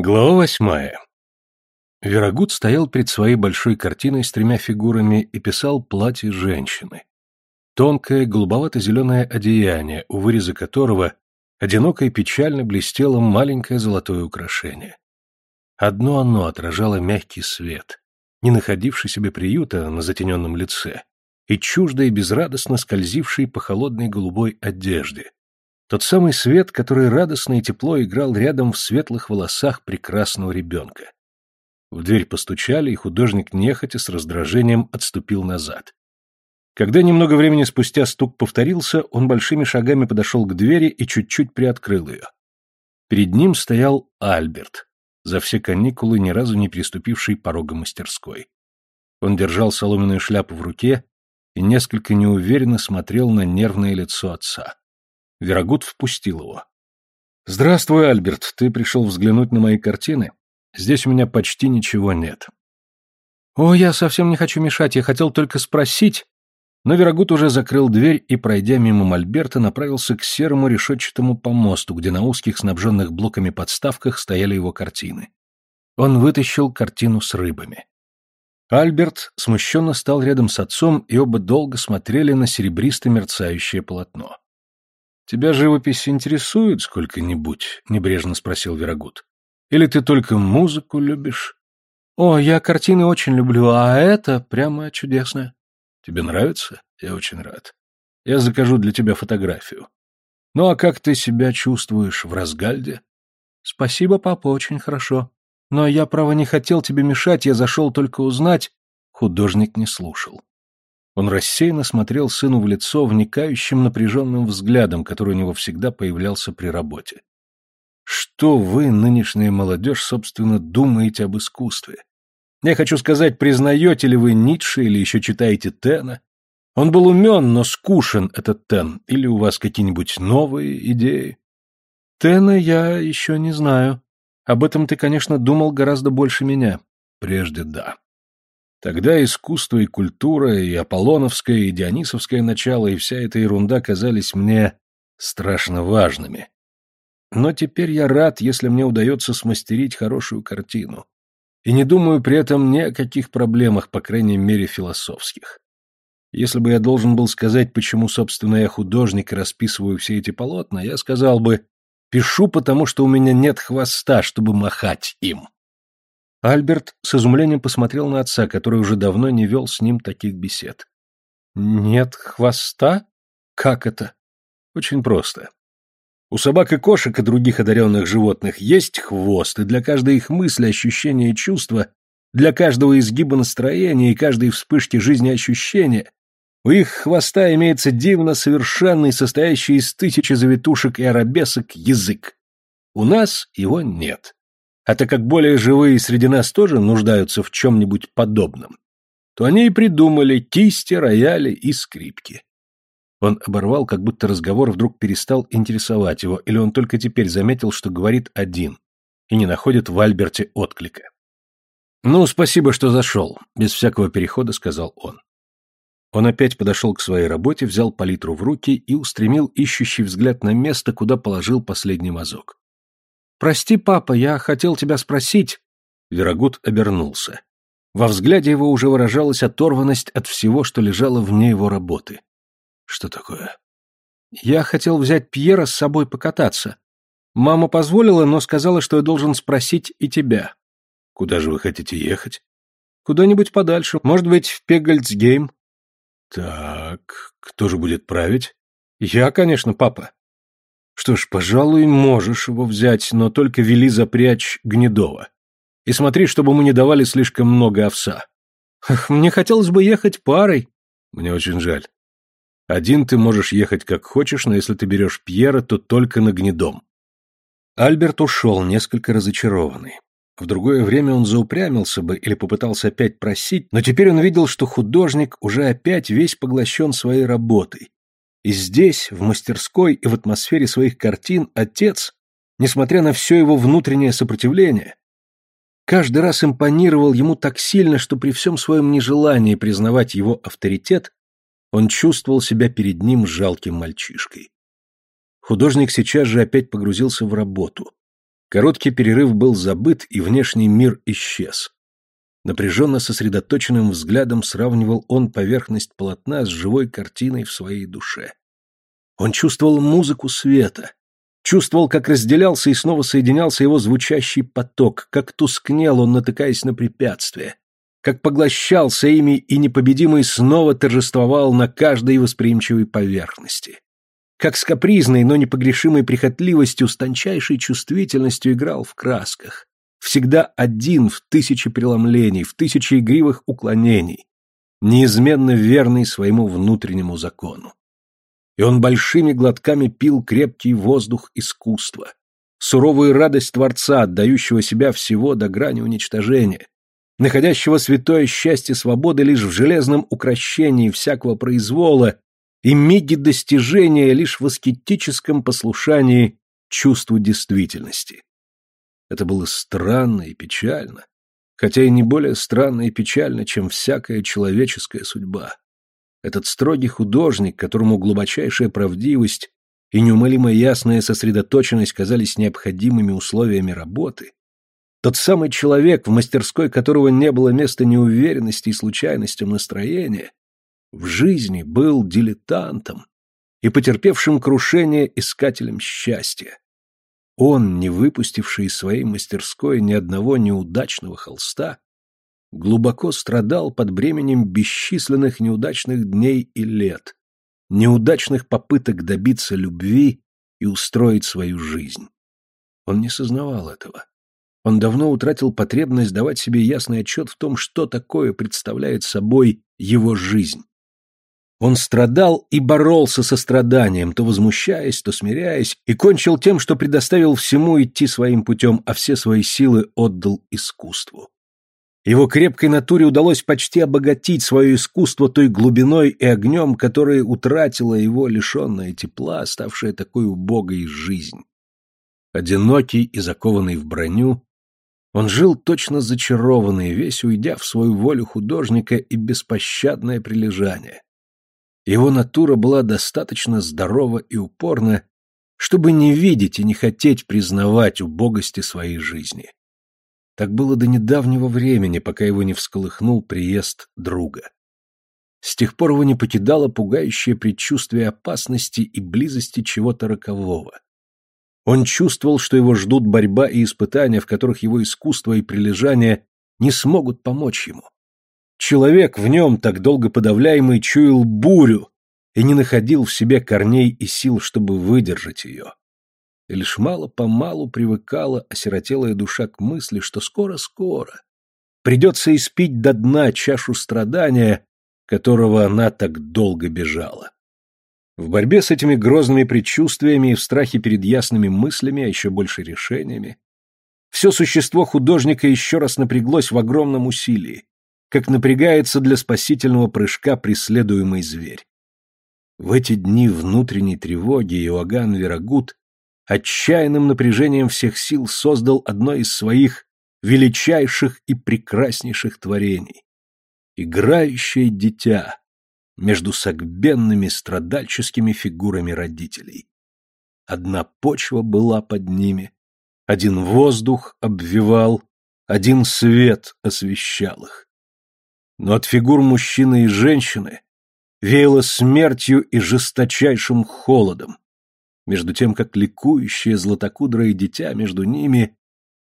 Глава восьмая. Верогуд стоял перед своей большой картиной с тремя фигурами и писал платье женщины. Тонкое, голубовато-зеленое одеяние, у выреза которого одиноко и печально блестело маленькое золотое украшение. Одно оно отражало мягкий свет, не находивший себе приюта на затененном лице, и чуждо и безрадостно скользивший по холодной голубой одежде, тот самый свет, который радостно и тепло играл рядом в светлых волосах прекрасного ребенка. В дверь постучали, и художник нехотя с раздражением отступил назад. Когда немного времени спустя стук повторился, он большими шагами подошел к двери и чуть-чуть приоткрыл ее. Перед ним стоял Альберт, за все каникулы ни разу не приступивший порога мастерской. Он держал соломенную шляпу в руке и несколько неуверенно смотрел на нервное лицо отца. Верогуд впустил его. «Здравствуй, Альберт. Ты пришел взглянуть на мои картины? Здесь у меня почти ничего нет». «О, я совсем не хочу мешать. Я хотел только спросить...» Но Верогуд уже закрыл дверь и, пройдя мимо Мольберта, направился к серому решетчатому помосту, где на узких, снабженных блоками подставках стояли его картины. Он вытащил картину с рыбами. Альберт смущенно стал рядом с отцом, и оба долго смотрели на серебристо мерцающее полотно. «Тебя живопись интересует сколько-нибудь?» — небрежно спросил Верогуд. «Или ты только музыку любишь?» «О, я картины очень люблю, а это прямо чудесно». «Тебе нравится? Я очень рад. Я закажу для тебя фотографию. Ну а как ты себя чувствуешь в Разгальде?» «Спасибо, папа, очень хорошо. Но я, право, не хотел тебе мешать, я зашел только узнать...» Художник не слушал. Он рассеянно смотрел сыну в лицо вникающим напряженным взглядом, который у него всегда появлялся при работе. Что вы, нынешняя молодежь, собственно, думаете об искусстве? Я хочу сказать, признаете ли вы Ницше или еще читаете Тена? Он был умен, но скушен, этот Тен. Или у вас какие-нибудь новые идеи? Тена я еще не знаю. Об этом ты, конечно, думал гораздо больше меня. Прежде да. Тогда искусство и культура, и аполлоновское, и дионисовское начало, и вся эта ерунда казались мне страшно важными. Но теперь я рад, если мне удается смастерить хорошую картину. И не думаю при этом ни о каких проблемах, по крайней мере, философских. Если бы я должен был сказать, почему, собственно, я художник и расписываю все эти полотна, я сказал бы, пишу, потому что у меня нет хвоста, чтобы махать им. Альберт с изумлением посмотрел на отца, который уже давно не вел с ним таких бесед. «Нет хвоста? Как это?» «Очень просто. У собак и кошек и других одаренных животных есть хвост, и для каждой их мысли, ощущения и чувства, для каждого изгиба настроения и каждой вспышки жизни ощущения, у их хвоста имеется дивно совершенный, состоящий из тысячи завитушек и арабесок, язык. У нас его нет. А так как более живые среди нас тоже нуждаются в чем-нибудь подобном, то они и придумали кисти, рояли и скрипки. Он оборвал, как будто разговор вдруг перестал интересовать его, или он только теперь заметил, что говорит один, и не находит в Альберте отклика. «Ну, спасибо, что зашел», — без всякого перехода сказал он. Он опять подошел к своей работе, взял палитру в руки и устремил ищущий взгляд на место, куда положил последний мазок. «Прости, папа, я хотел тебя спросить...» Верогуд обернулся. Во взгляде его уже выражалась оторванность от всего, что лежало вне его работы. «Что такое?» «Я хотел взять Пьера с собой покататься. Мама позволила, но сказала, что я должен спросить и тебя». «Куда же вы хотите ехать?» «Куда-нибудь подальше. Может быть, в Пегальцгейм». «Так, кто же будет править?» «Я, конечно, папа. Что ж, пожалуй, можешь его взять, но только вели запрячь Гнедова. И смотри, чтобы мы не давали слишком много овса. Ах, мне хотелось бы ехать парой. Мне очень жаль. Один ты можешь ехать как хочешь, но если ты берешь Пьера, то только на Гнедом. Альберт ушел, несколько разочарованный. В другое время он заупрямился бы или попытался опять просить, но теперь он видел, что художник уже опять весь поглощен своей работой, и здесь, в мастерской и в атмосфере своих картин, отец, несмотря на все его внутреннее сопротивление, каждый раз импонировал ему так сильно, что при всем своем нежелании признавать его авторитет, он чувствовал себя перед ним жалким мальчишкой. Художник сейчас же опять погрузился в работу. Короткий перерыв был забыт, и внешний мир исчез. Напряженно сосредоточенным взглядом сравнивал он поверхность полотна с живой картиной в своей душе. Он чувствовал музыку света, чувствовал, как разделялся и снова соединялся его звучащий поток, как тускнел он, натыкаясь на препятствия, как поглощался ими и непобедимый снова торжествовал на каждой восприимчивой поверхности как с капризной, но непогрешимой прихотливостью, с тончайшей чувствительностью играл в красках. Всегда один в тысячи преломлений, в тысячи игривых уклонений, неизменно верный своему внутреннему закону. И он большими глотками пил крепкий воздух искусства, суровую радость Творца, отдающего себя всего до грани уничтожения, находящего святое счастье свободы лишь в железном укращении всякого произвола и миги достижения лишь в аскетическом послушании чувству действительности. Это было странно и печально, хотя и не более странно и печально, чем всякая человеческая судьба. Этот строгий художник, которому глубочайшая правдивость и неумолимо ясная сосредоточенность казались необходимыми условиями работы, тот самый человек, в мастерской которого не было места неуверенности и случайностям настроения, в жизни был дилетантом и потерпевшим крушение искателем счастья. Он, не выпустивший из своей мастерской ни одного неудачного холста, глубоко страдал под бременем бесчисленных неудачных дней и лет, неудачных попыток добиться любви и устроить свою жизнь. Он не сознавал этого. Он давно утратил потребность давать себе ясный отчет в том, что такое представляет собой его жизнь. Он страдал и боролся со страданием, то возмущаясь, то смиряясь, и кончил тем, что предоставил всему идти своим путем, а все свои силы отдал искусству. Его крепкой натуре удалось почти обогатить свое искусство той глубиной и огнем, которые утратила его лишенная тепла, ставшая такой убогой жизнь. Одинокий и закованный в броню, он жил точно зачарованный, весь уйдя в свою волю художника и беспощадное прилежание его натура была достаточно здорова и упорна, чтобы не видеть и не хотеть признавать убогости своей жизни. Так было до недавнего времени, пока его не всколыхнул приезд друга. С тех пор его не покидало пугающее предчувствие опасности и близости чего-то рокового. Он чувствовал, что его ждут борьба и испытания, в которых его искусство и прилежание не смогут помочь ему. Человек в нем, так долго подавляемый, чуял бурю и не находил в себе корней и сил, чтобы выдержать ее. И лишь мало-помалу привыкала осиротелая душа к мысли, что скоро-скоро придется испить до дна чашу страдания, которого она так долго бежала. В борьбе с этими грозными предчувствиями и в страхе перед ясными мыслями, а еще больше решениями, все существо художника еще раз напряглось в огромном усилии, как напрягается для спасительного прыжка преследуемый зверь. В эти дни внутренней тревоги Иоганн Верагут отчаянным напряжением всех сил создал одно из своих величайших и прекраснейших творений. Играющее дитя между согбенными страдальческими фигурами родителей. Одна почва была под ними, один воздух обвивал, один свет освещал их но от фигур мужчины и женщины веяло смертью и жесточайшим холодом, между тем как ликующее златокудрое дитя между ними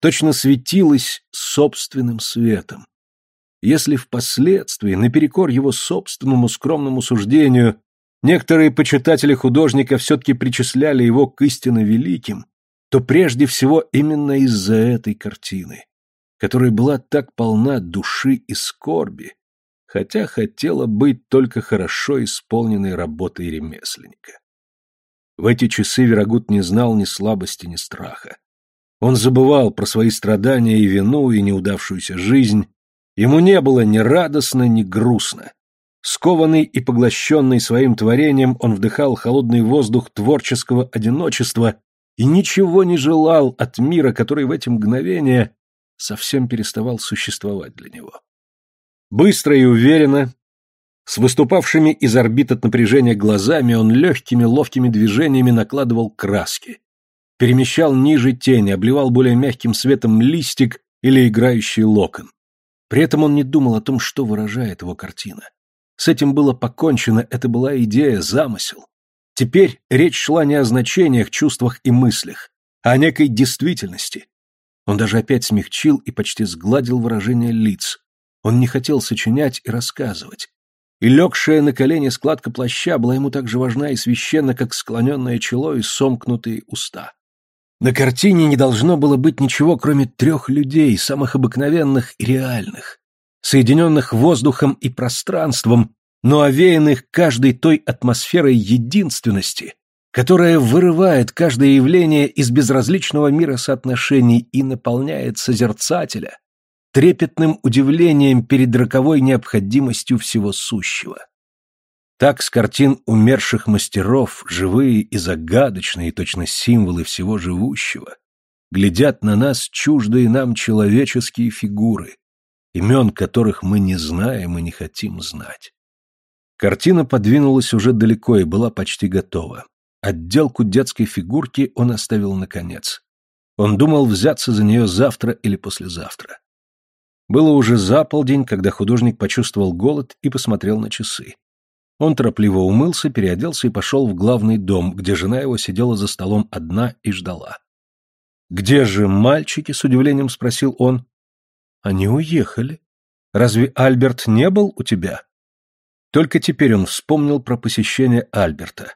точно светилось собственным светом. Если впоследствии, наперекор его собственному скромному суждению, некоторые почитатели художника все-таки причисляли его к истинно великим, то прежде всего именно из-за этой картины, которая была так полна души и скорби, хотя хотела быть только хорошо исполненной работой ремесленника. В эти часы Верагут не знал ни слабости, ни страха. Он забывал про свои страдания и вину, и неудавшуюся жизнь. Ему не было ни радостно, ни грустно. Скованный и поглощенный своим творением, он вдыхал холодный воздух творческого одиночества и ничего не желал от мира, который в эти мгновения совсем переставал существовать для него. Быстро и уверенно, с выступавшими из орбит от напряжения глазами, он легкими ловкими движениями накладывал краски. перемещал ниже тени, обливал более мягким светом листик или играющий локон. При этом он не думал о том, что выражает его картина. С этим было покончено, это была идея, замысел. Теперь речь шла не о значениях, чувствах и мыслях, а о некой действительности. Он даже опять смягчил и почти сгладил выражение лиц. Он не хотел сочинять и рассказывать. И легшая на колени складка плаща была ему так же важна и священна, как склоненное чело и сомкнутые уста. На картине не должно было быть ничего, кроме трех людей, самых обыкновенных и реальных, соединенных воздухом и пространством, но овеянных каждой той атмосферой единственности, которая вырывает каждое явление из безразличного мира соотношений и наполняет созерцателя трепетным удивлением перед роковой необходимостью всего сущего. Так с картин умерших мастеров, живые и загадочные, точно символы всего живущего, глядят на нас чуждые нам человеческие фигуры, имен которых мы не знаем и не хотим знать. Картина подвинулась уже далеко и была почти готова. Отделку детской фигурки он оставил наконец. Он думал взяться за нее завтра или послезавтра. Было уже за полдень, когда художник почувствовал голод и посмотрел на часы. Он торопливо умылся, переоделся и пошел в главный дом, где жена его сидела за столом одна и ждала. «Где же мальчики?» — с удивлением спросил он. «Они уехали. Разве Альберт не был у тебя?» Только теперь он вспомнил про посещение Альберта.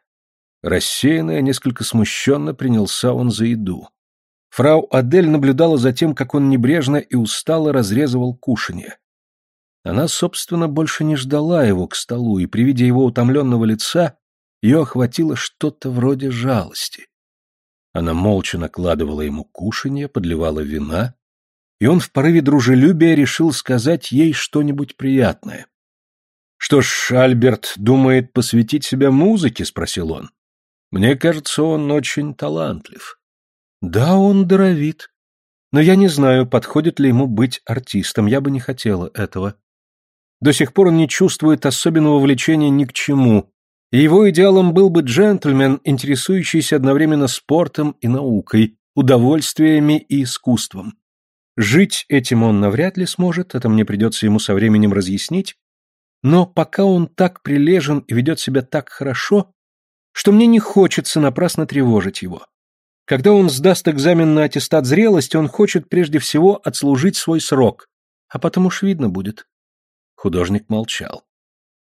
Рассеянно и несколько смущенно принялся он за еду. Фрау Адель наблюдала за тем, как он небрежно и устало разрезывал кушанье. Она, собственно, больше не ждала его к столу, и при виде его утомленного лица ее охватило что-то вроде жалости. Она молча накладывала ему кушанье, подливала вина, и он в порыве дружелюбия решил сказать ей что-нибудь приятное. «Что ж, Альберт думает посвятить себя музыке?» — спросил он. «Мне кажется, он очень талантлив». «Да, он даровит. Но я не знаю, подходит ли ему быть артистом, я бы не хотела этого. До сих пор он не чувствует особенного влечения ни к чему, и его идеалом был бы джентльмен, интересующийся одновременно спортом и наукой, удовольствиями и искусством. Жить этим он навряд ли сможет, это мне придется ему со временем разъяснить, но пока он так прилежен и ведет себя так хорошо, что мне не хочется напрасно тревожить его. Когда он сдаст экзамен на аттестат зрелости, он хочет прежде всего отслужить свой срок, а потом уж видно будет. Художник молчал.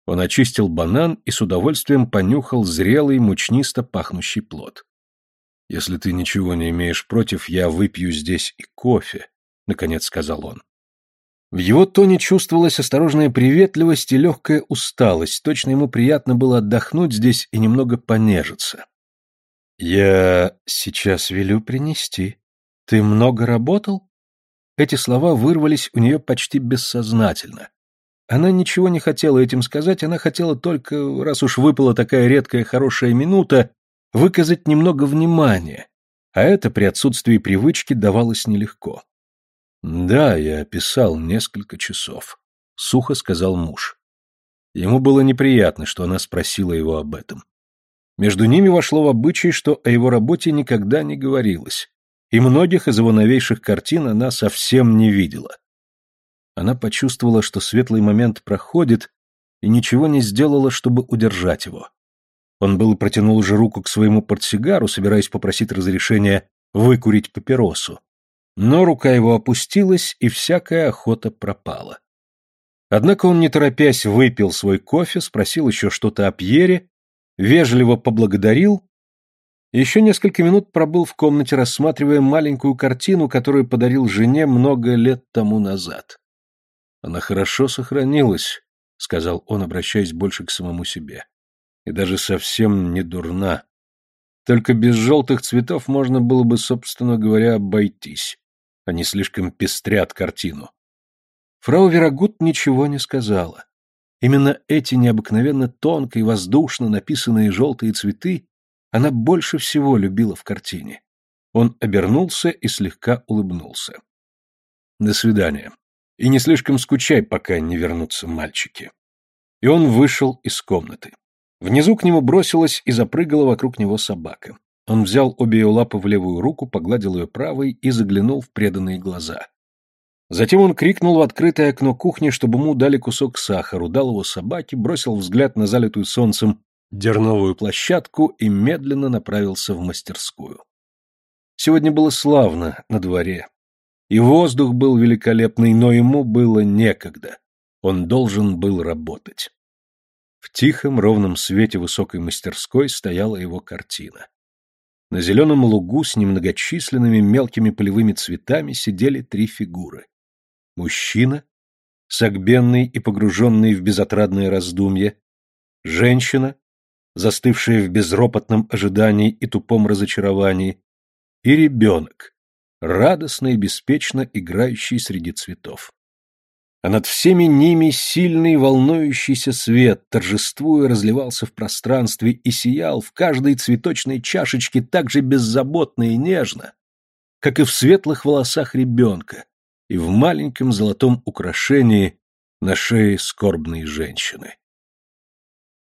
Он очистил банан и с удовольствием понюхал зрелый, мучнисто пахнущий плод. «Если ты ничего не имеешь против, я выпью здесь и кофе», — наконец сказал он. В его тоне чувствовалась осторожная приветливость и легкая усталость, точно ему приятно было отдохнуть здесь и немного понежиться. «Я сейчас велю принести. Ты много работал?» Эти слова вырвались у нее почти бессознательно. Она ничего не хотела этим сказать, она хотела только, раз уж выпала такая редкая хорошая минута, выказать немного внимания, а это при отсутствии привычки давалось нелегко. «Да, я писал несколько часов», — сухо сказал муж. Ему было неприятно, что она спросила его об этом. Между ними вошло в обычай, что о его работе никогда не говорилось, и многих из его новейших картин она совсем не видела. Она почувствовала, что светлый момент проходит, и ничего не сделала, чтобы удержать его. Он был протянул уже руку к своему портсигару, собираясь попросить разрешения выкурить папиросу. Но рука его опустилась, и всякая охота пропала. Однако он, не торопясь, выпил свой кофе, спросил еще что-то о Пьере, вежливо поблагодарил еще несколько минут пробыл в комнате, рассматривая маленькую картину, которую подарил жене много лет тому назад. Она хорошо сохранилась, сказал он, обращаясь больше к самому себе. И даже совсем не дурна. Только без желтых цветов можно было бы, собственно говоря, обойтись. Они слишком пестрят картину. Фрау Верагут ничего не сказала. Именно эти необыкновенно тонко и воздушно написанные желтые цветы она больше всего любила в картине. Он обернулся и слегка улыбнулся. «До свидания», и не слишком скучай, пока не вернутся мальчики. И он вышел из комнаты. Внизу к нему бросилась и запрыгала вокруг него собака. Он взял обе ее лапы в левую руку, погладил ее правой и заглянул в преданные глаза. Затем он крикнул в открытое окно кухни, чтобы ему дали кусок сахару, дал его собаке, бросил взгляд на залитую солнцем дерновую площадку и медленно направился в мастерскую. Сегодня было славно на дворе. И воздух был великолепный, но ему было некогда. Он должен был работать. В тихом, ровном свете высокой мастерской стояла его картина. На зеленом лугу с немногочисленными мелкими полевыми цветами сидели три фигуры. Мужчина, согбенный и погруженный в безотрадное раздумье, женщина, застывшая в безропотном ожидании и тупом разочаровании, и ребенок, радостно и беспечно играющий среди цветов. А над всеми ними сильный волнующийся свет, торжествуя, разливался в пространстве и сиял в каждой цветочной чашечке так же беззаботно и нежно, как и в светлых волосах ребенка и в маленьком золотом украшении на шее скорбной женщины.